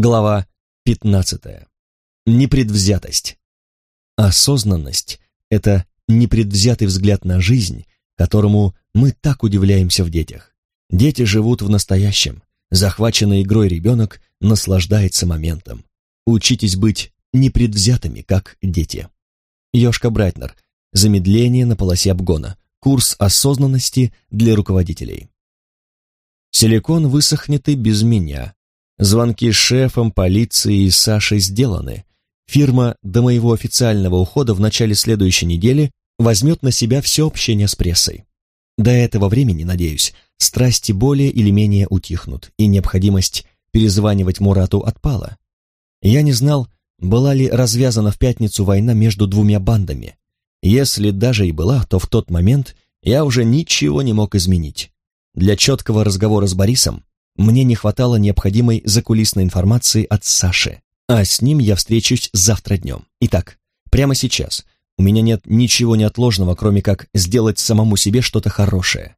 Глава 15. Непредвзятость. Осознанность – это непредвзятый взгляд на жизнь, которому мы так удивляемся в детях. Дети живут в настоящем. Захваченный игрой ребенок наслаждается моментом. Учитесь быть непредвзятыми, как дети. Йошка Брайтнер. Замедление на полосе обгона. Курс осознанности для руководителей. Силикон высохнет и без меня, Звонки с шефом, полицией и Сашей сделаны. Фирма до моего официального ухода в начале следующей недели возьмет на себя все общение с прессой. До этого времени, надеюсь, страсти более или менее утихнут, и необходимость перезванивать Мурату отпала. Я не знал, была ли развязана в пятницу война между двумя бандами. Если даже и была, то в тот момент я уже ничего не мог изменить. Для четкого разговора с Борисом мне не хватало необходимой закулисной информации от Саши, а с ним я встречусь завтра днем. Итак, прямо сейчас у меня нет ничего неотложного, кроме как сделать самому себе что-то хорошее.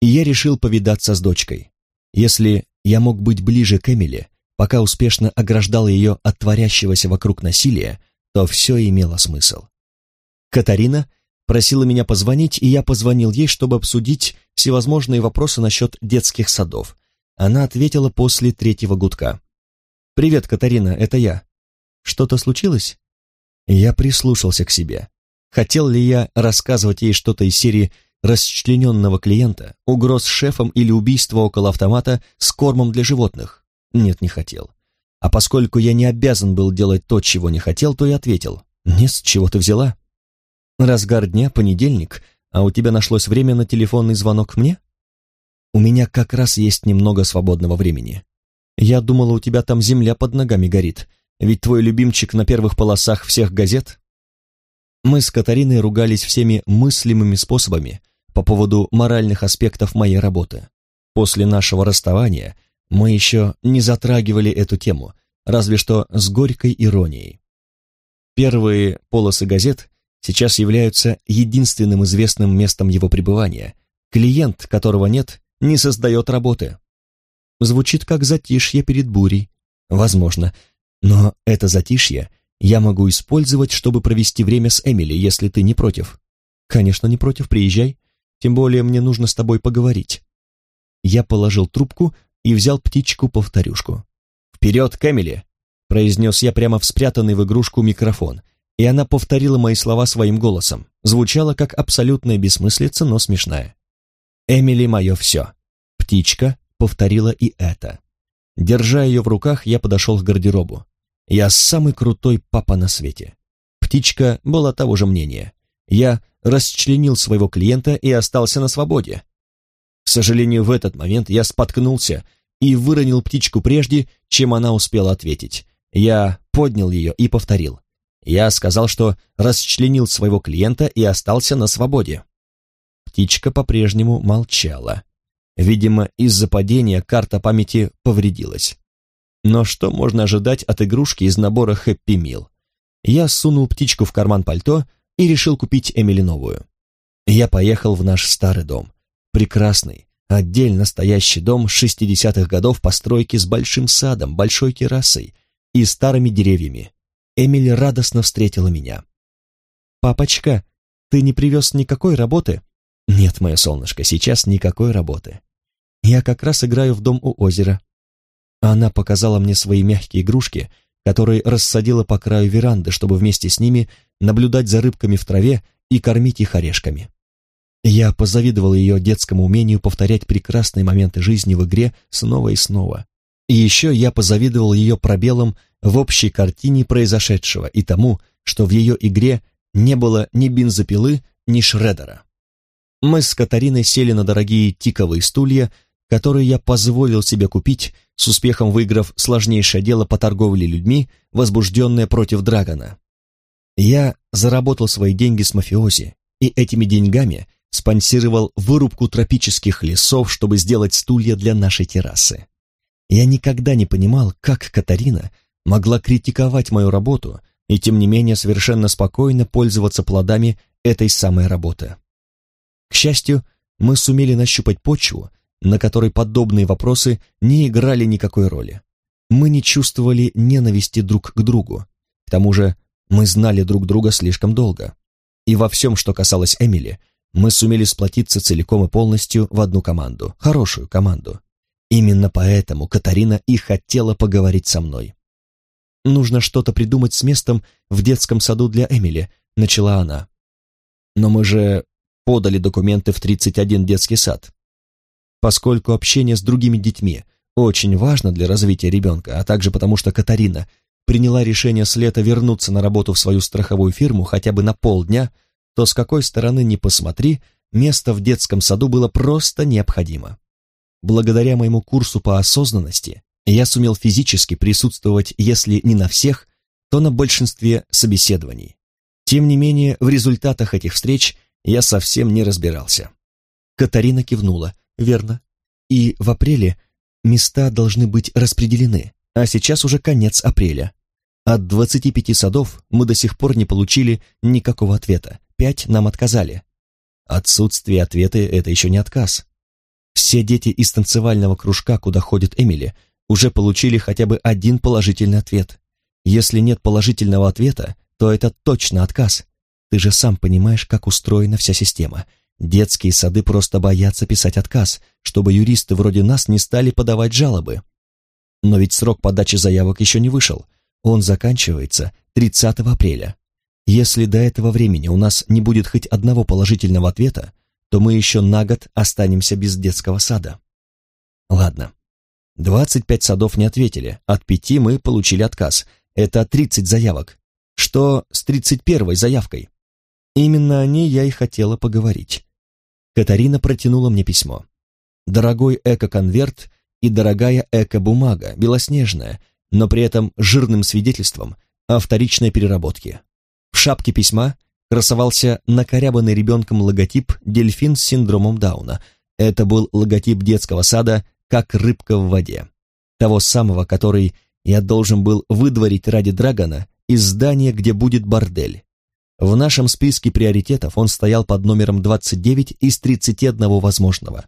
И я решил повидаться с дочкой. Если я мог быть ближе к Эмили, пока успешно ограждал ее от творящегося вокруг насилия, то все имело смысл. Катарина просила меня позвонить, и я позвонил ей, чтобы обсудить всевозможные вопросы насчет детских садов, она ответила после третьего гудка. «Привет, Катарина, это я. Что-то случилось?» Я прислушался к себе. Хотел ли я рассказывать ей что-то из серии расчлененного клиента, угроз шефом или убийства около автомата с кормом для животных? Нет, не хотел. А поскольку я не обязан был делать то, чего не хотел, то и ответил. «Не с чего ты взяла?» «Разгар дня, понедельник, а у тебя нашлось время на телефонный звонок мне?» У меня как раз есть немного свободного времени. Я думала, у тебя там земля под ногами горит, ведь твой любимчик на первых полосах всех газет. Мы с Катариной ругались всеми мыслимыми способами по поводу моральных аспектов моей работы. После нашего расставания мы еще не затрагивали эту тему, разве что с горькой иронией. Первые полосы газет сейчас являются единственным известным местом его пребывания. Клиент, которого нет, не создает работы. Звучит как затишье перед бурей. Возможно. Но это затишье я могу использовать, чтобы провести время с Эмили, если ты не против. Конечно, не против, приезжай. Тем более мне нужно с тобой поговорить. Я положил трубку и взял птичку-повторюшку. «Вперед, к Эмили!» — произнес я прямо в спрятанный в игрушку микрофон, и она повторила мои слова своим голосом. Звучало как абсолютная бессмыслица, но смешная. Эмили мое все. Птичка повторила и это. Держа ее в руках, я подошел к гардеробу. Я самый крутой папа на свете. Птичка была того же мнения. Я расчленил своего клиента и остался на свободе. К сожалению, в этот момент я споткнулся и выронил птичку прежде, чем она успела ответить. Я поднял ее и повторил. Я сказал, что расчленил своего клиента и остался на свободе. Птичка по-прежнему молчала. Видимо, из-за падения карта памяти повредилась. Но что можно ожидать от игрушки из набора Хэппи Мил? Я сунул птичку в карман пальто и решил купить Эмили новую. Я поехал в наш старый дом. Прекрасный, отдельно стоящий дом 60-х годов постройки с большим садом, большой террасой и старыми деревьями. Эмили радостно встретила меня. «Папочка, ты не привез никакой работы?» «Нет, мое солнышко, сейчас никакой работы. Я как раз играю в дом у озера». Она показала мне свои мягкие игрушки, которые рассадила по краю веранды, чтобы вместе с ними наблюдать за рыбками в траве и кормить их орешками. Я позавидовал ее детскому умению повторять прекрасные моменты жизни в игре снова и снова. И еще я позавидовал ее пробелам в общей картине произошедшего и тому, что в ее игре не было ни бензопилы, ни шредера. Мы с Катариной сели на дорогие тиковые стулья, которые я позволил себе купить, с успехом выиграв сложнейшее дело по торговле людьми, возбужденное против Драгона. Я заработал свои деньги с мафиози, и этими деньгами спонсировал вырубку тропических лесов, чтобы сделать стулья для нашей террасы. Я никогда не понимал, как Катарина могла критиковать мою работу и тем не менее совершенно спокойно пользоваться плодами этой самой работы. К счастью, мы сумели нащупать почву, на которой подобные вопросы не играли никакой роли. мы не чувствовали ненависти друг к другу. К тому же мы знали друг друга слишком долго. И во всем, что касалось Эмили, мы сумели сплотиться целиком и полностью в одну команду, хорошую команду. Именно поэтому Катарина и хотела поговорить со мной. «Нужно что-то придумать с местом в детском саду для Эмили», — начала она. «Но мы же подали документы в 31 детский сад. Поскольку общение с другими детьми очень важно для развития ребенка, а также потому что Катарина приняла решение с лета вернуться на работу в свою страховую фирму хотя бы на полдня, то с какой стороны ни посмотри, место в детском саду было просто необходимо. Благодаря моему курсу по осознанности я сумел физически присутствовать, если не на всех, то на большинстве собеседований. Тем не менее, в результатах этих встреч я совсем не разбирался. Катарина кивнула. «Верно. И в апреле места должны быть распределены, а сейчас уже конец апреля. От 25 садов мы до сих пор не получили никакого ответа. Пять нам отказали. Отсутствие ответа — это еще не отказ. Все дети из танцевального кружка, куда ходит Эмили, уже получили хотя бы один положительный ответ. Если нет положительного ответа, то это точно отказ. Ты же сам понимаешь, как устроена вся система. Детские сады просто боятся писать отказ, чтобы юристы вроде нас не стали подавать жалобы. Но ведь срок подачи заявок еще не вышел. Он заканчивается 30 апреля. Если до этого времени у нас не будет хоть одного положительного ответа, то мы еще на год останемся без детского сада. Ладно. 25 садов не ответили, от пяти мы получили отказ. Это 30 заявок. Что с 31 заявкой? Именно о ней я и хотела поговорить. Катарина протянула мне письмо. Дорогой эко-конверт и дорогая эко-бумага, белоснежная, но при этом жирным свидетельством о вторичной переработке. В шапке письма красовался накорябанный ребенком логотип «Дельфин с синдромом Дауна». Это был логотип детского сада «Как рыбка в воде». Того самого, который я должен был выдворить ради Драгона из здания, где будет бордель. В нашем списке приоритетов он стоял под номером 29 из 31 возможного.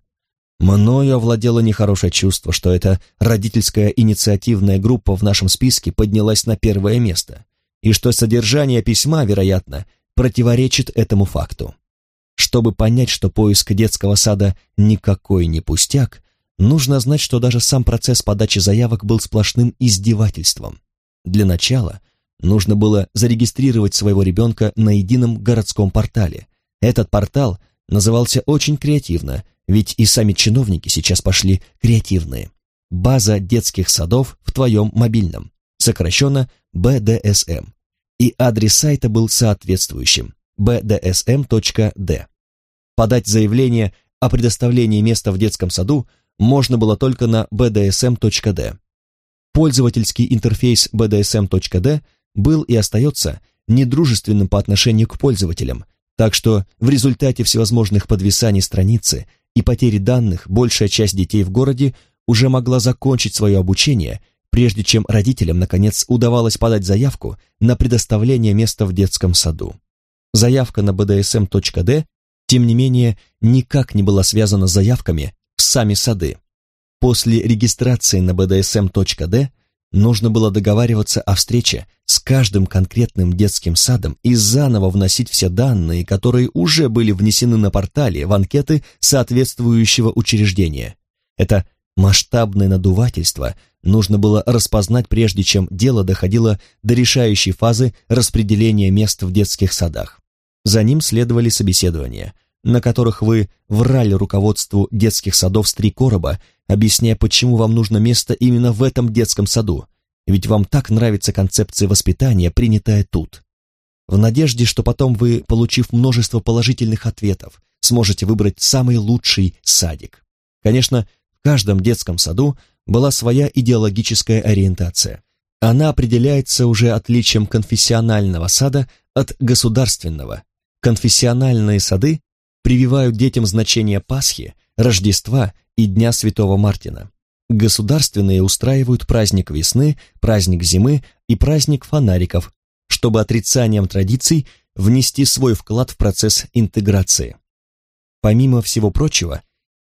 Мною овладело нехорошее чувство, что эта родительская инициативная группа в нашем списке поднялась на первое место, и что содержание письма, вероятно, противоречит этому факту. Чтобы понять, что поиск детского сада никакой не пустяк, нужно знать, что даже сам процесс подачи заявок был сплошным издевательством. Для начала нужно было зарегистрировать своего ребенка на едином городском портале. Этот портал назывался очень креативно, ведь и сами чиновники сейчас пошли креативные. База детских садов в твоем мобильном, сокращенно БДСМ и адрес сайта был соответствующим bdsm.d. Подать заявление о предоставлении места в детском саду можно было только на bdsm.d. Пользовательский интерфейс bdsm.d был и остается недружественным по отношению к пользователям, так что в результате всевозможных подвисаний страницы и потери данных большая часть детей в городе уже могла закончить свое обучение прежде чем родителям, наконец, удавалось подать заявку на предоставление места в детском саду. Заявка на bdsm.d, тем не менее, никак не была связана с заявками в сами сады. После регистрации на bdsm.d нужно было договариваться о встрече с каждым конкретным детским садом и заново вносить все данные, которые уже были внесены на портале в анкеты соответствующего учреждения. Это масштабное надувательство нужно было распознать, прежде чем дело доходило до решающей фазы распределения мест в детских садах. За ним следовали собеседования, на которых вы врали руководству детских садов с три короба, объясняя, почему вам нужно место именно в этом детском саду, ведь вам так нравится концепция воспитания, принятая тут. В надежде, что потом вы, получив множество положительных ответов, сможете выбрать самый лучший садик. Конечно, в каждом детском саду была своя идеологическая ориентация. Она определяется уже отличием конфессионального сада от государственного. Конфессиональные сады прививают детям значение Пасхи, Рождества и Дня Святого Мартина. Государственные устраивают праздник весны, праздник зимы и праздник фонариков, чтобы отрицанием традиций внести свой вклад в процесс интеграции. Помимо всего прочего,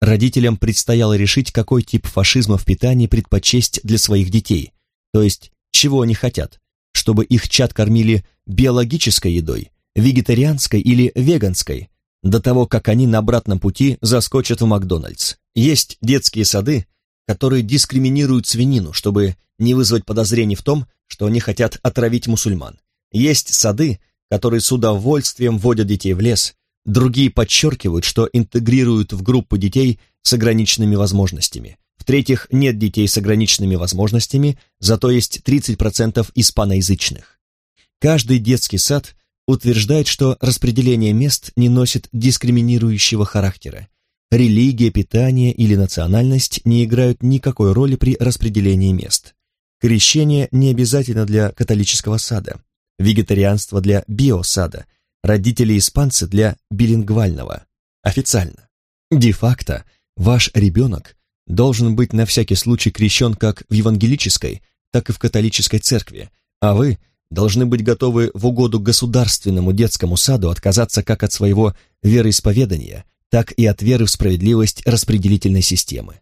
Родителям предстояло решить, какой тип фашизма в питании предпочесть для своих детей то есть чего они хотят, чтобы их чад кормили биологической едой, вегетарианской или веганской, до того, как они на обратном пути заскочат в Макдональдс. Есть детские сады, которые дискриминируют свинину, чтобы не вызвать подозрений в том, что они хотят отравить мусульман. Есть сады, которые с удовольствием водят детей в лес, другие подчеркивают, что интегрируют в группу детей с ограниченными возможностями. В-третьих, нет детей с ограниченными возможностями, зато есть 30% испаноязычных. Каждый детский сад утверждает, что распределение мест не носит дискриминирующего характера. Религия, питание или национальность не играют никакой роли при распределении мест. Крещение не обязательно для католического сада, вегетарианство для биосада, родители-испанцы для билингвального, официально. Де-факто ваш ребенок должен быть на всякий случай крещен как в евангелической, так и в католической церкви, а вы должны быть готовы в угоду государственному детскому саду отказаться как от своего вероисповедания, так и от веры в справедливость распределительной системы.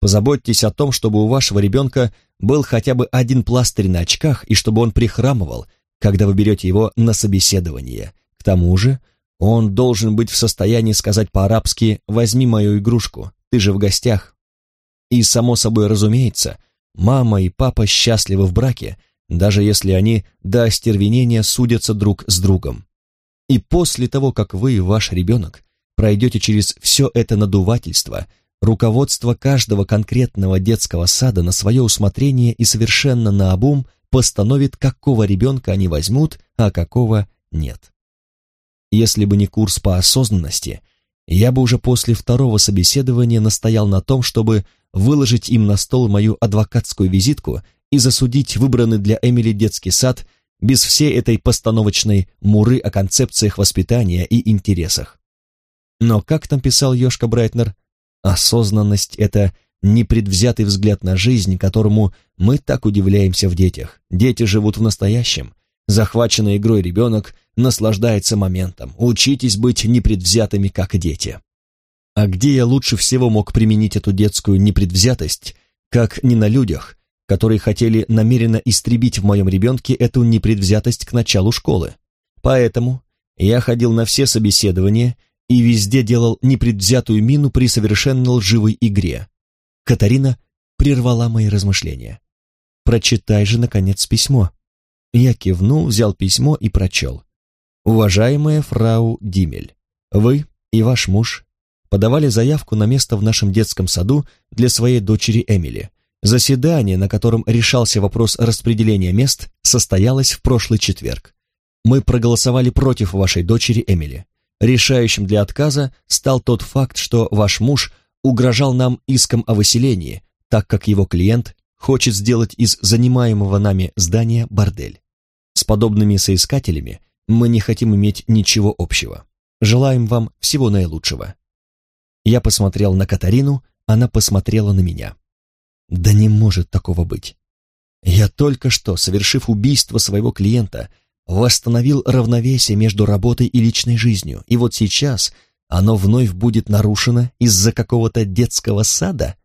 Позаботьтесь о том, чтобы у вашего ребенка был хотя бы один пластырь на очках и чтобы он прихрамывал, когда вы берете его на собеседование. К тому же он должен быть в состоянии сказать по-арабски «возьми мою игрушку, ты же в гостях». И, само собой разумеется, мама и папа счастливы в браке, даже если они до остервенения судятся друг с другом. И после того, как вы и ваш ребенок пройдете через все это надувательство, руководство каждого конкретного детского сада на свое усмотрение и совершенно наобум постановит, какого ребенка они возьмут, а какого нет. Если бы не курс по осознанности, я бы уже после второго собеседования настоял на том, чтобы выложить им на стол мою адвокатскую визитку и засудить выбранный для Эмили детский сад без всей этой постановочной муры о концепциях воспитания и интересах. Но, как там писал Йошка Брайтнер, осознанность — это непредвзятый взгляд на жизнь, которому мы так удивляемся в детях. Дети живут в настоящем. Захваченный игрой ребенок наслаждается моментом. Учитесь быть непредвзятыми, как дети. А где я лучше всего мог применить эту детскую непредвзятость, как не на людях, которые хотели намеренно истребить в моем ребенке эту непредвзятость к началу школы. Поэтому я ходил на все собеседования и везде делал непредвзятую мину при совершенно лживой игре. Катарина прервала мои размышления. «Прочитай же, наконец, письмо». Я кивнул, взял письмо и прочел. «Уважаемая фрау Димель, вы и ваш муж подавали заявку на место в нашем детском саду для своей дочери Эмили. Заседание, на котором решался вопрос распределения мест, состоялось в прошлый четверг. Мы проголосовали против вашей дочери Эмили. Решающим для отказа стал тот факт, что ваш муж угрожал нам иском о выселении, так как его клиент хочет сделать из занимаемого нами здания бордель. С подобными соискателями мы не хотим иметь ничего общего. Желаем вам всего наилучшего. Я посмотрел на Катарину, она посмотрела на меня. Да не может такого быть. Я только что, совершив убийство своего клиента, восстановил равновесие между работой и личной жизнью, и вот сейчас оно вновь будет нарушено из-за какого-то детского сада?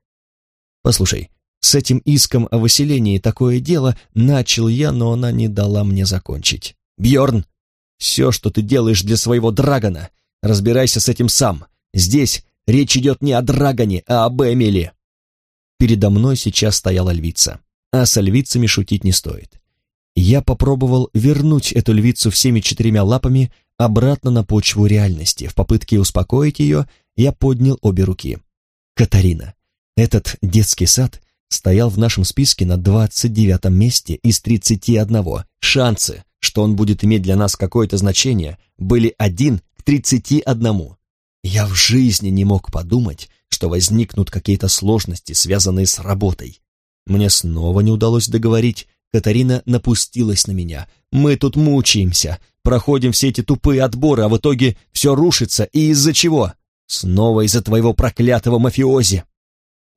Послушай, с этим иском о выселении такое дело начал я, но она не дала мне закончить. Бьорн, все, что ты делаешь для своего драгона, разбирайся с этим сам. Здесь речь идет не о драгоне, а об Эмили. Передо мной сейчас стояла львица, а со львицами шутить не стоит. Я попробовал вернуть эту львицу всеми четырьмя лапами обратно на почву реальности. В попытке успокоить ее я поднял обе руки. Катарина, этот детский сад стоял в нашем списке на 29 месте из 31. Шансы, что он будет иметь для нас какое-то значение, были 1 к 31. Я в жизни не мог подумать, что возникнут какие-то сложности, связанные с работой. Мне снова не удалось договорить, Катарина напустилась на меня. «Мы тут мучаемся, проходим все эти тупые отборы, а в итоге все рушится. И из-за чего? Снова из-за твоего проклятого мафиози!»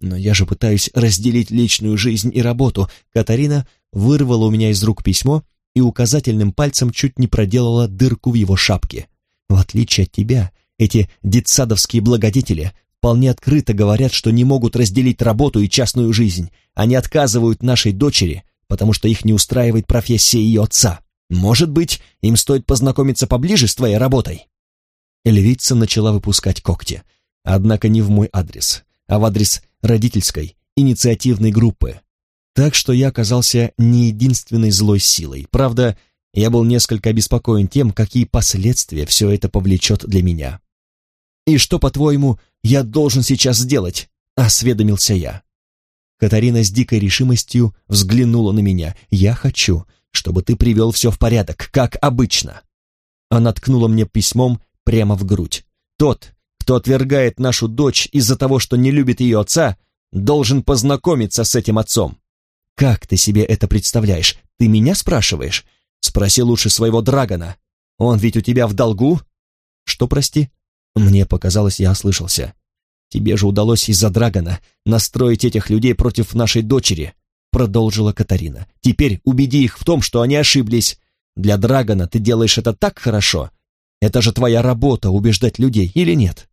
«Но я же пытаюсь разделить личную жизнь и работу». Катарина вырвала у меня из рук письмо и указательным пальцем чуть не проделала дырку в его шапке. «В отличие от тебя, эти детсадовские благодетели вполне открыто говорят, что не могут разделить работу и частную жизнь. Они отказывают нашей дочери, потому что их не устраивает профессия ее отца. Может быть, им стоит познакомиться поближе с твоей работой?» Львица начала выпускать когти, однако не в мой адрес, а в адрес родительской инициативной группы. Так что я оказался не единственной злой силой. Правда, я был несколько обеспокоен тем, какие последствия все это повлечет для меня. «И что, по-твоему, я должен сейчас сделать?» — осведомился я. Катарина с дикой решимостью взглянула на меня. «Я хочу, чтобы ты привел все в порядок, как обычно». Она ткнула мне письмом прямо в грудь. «Тот, кто отвергает нашу дочь из-за того, что не любит ее отца, должен познакомиться с этим отцом». «Как ты себе это представляешь? Ты меня спрашиваешь? Спроси лучше своего Драгона. Он ведь у тебя в долгу?» «Что, прости?» Мне показалось, я ослышался. «Тебе же удалось из-за Драгона настроить этих людей против нашей дочери», продолжила Катарина. «Теперь убеди их в том, что они ошиблись. Для Драгона ты делаешь это так хорошо. Это же твоя работа убеждать людей, или нет?»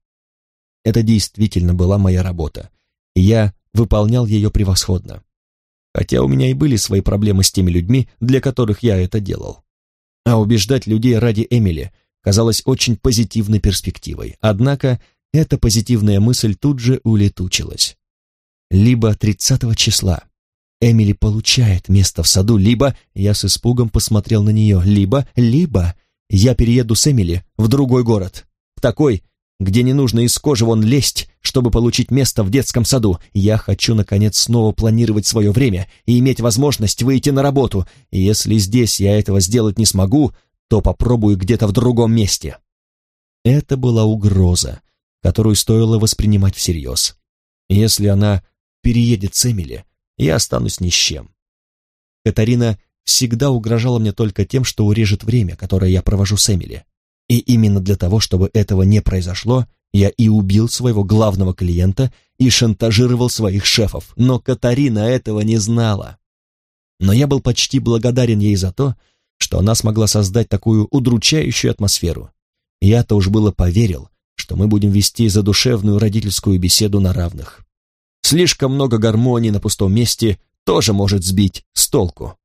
Это действительно была моя работа, я выполнял ее превосходно хотя у меня и были свои проблемы с теми людьми, для которых я это делал. А убеждать людей ради Эмили казалось очень позитивной перспективой, однако эта позитивная мысль тут же улетучилась. Либо 30 числа Эмили получает место в саду, либо, я с испугом посмотрел на нее, либо, либо я перееду с Эмили в другой город, в такой, где не нужно из кожи вон лезть, чтобы получить место в детском саду. Я хочу, наконец, снова планировать свое время и иметь возможность выйти на работу. И если здесь я этого сделать не смогу, то попробую где-то в другом месте. Это была угроза, которую стоило воспринимать всерьез. Если она переедет с Эмили, я останусь ни с чем. Катарина всегда угрожала мне только тем, что урежет время, которое я провожу с Эмили. И именно для того, чтобы этого не произошло, я и убил своего главного клиента и шантажировал своих шефов, но Катарина этого не знала. Но я был почти благодарен ей за то, что она смогла создать такую удручающую атмосферу. Я-то уж было поверил, что мы будем вести задушевную родительскую беседу на равных. Слишком много гармонии на пустом месте тоже может сбить с толку.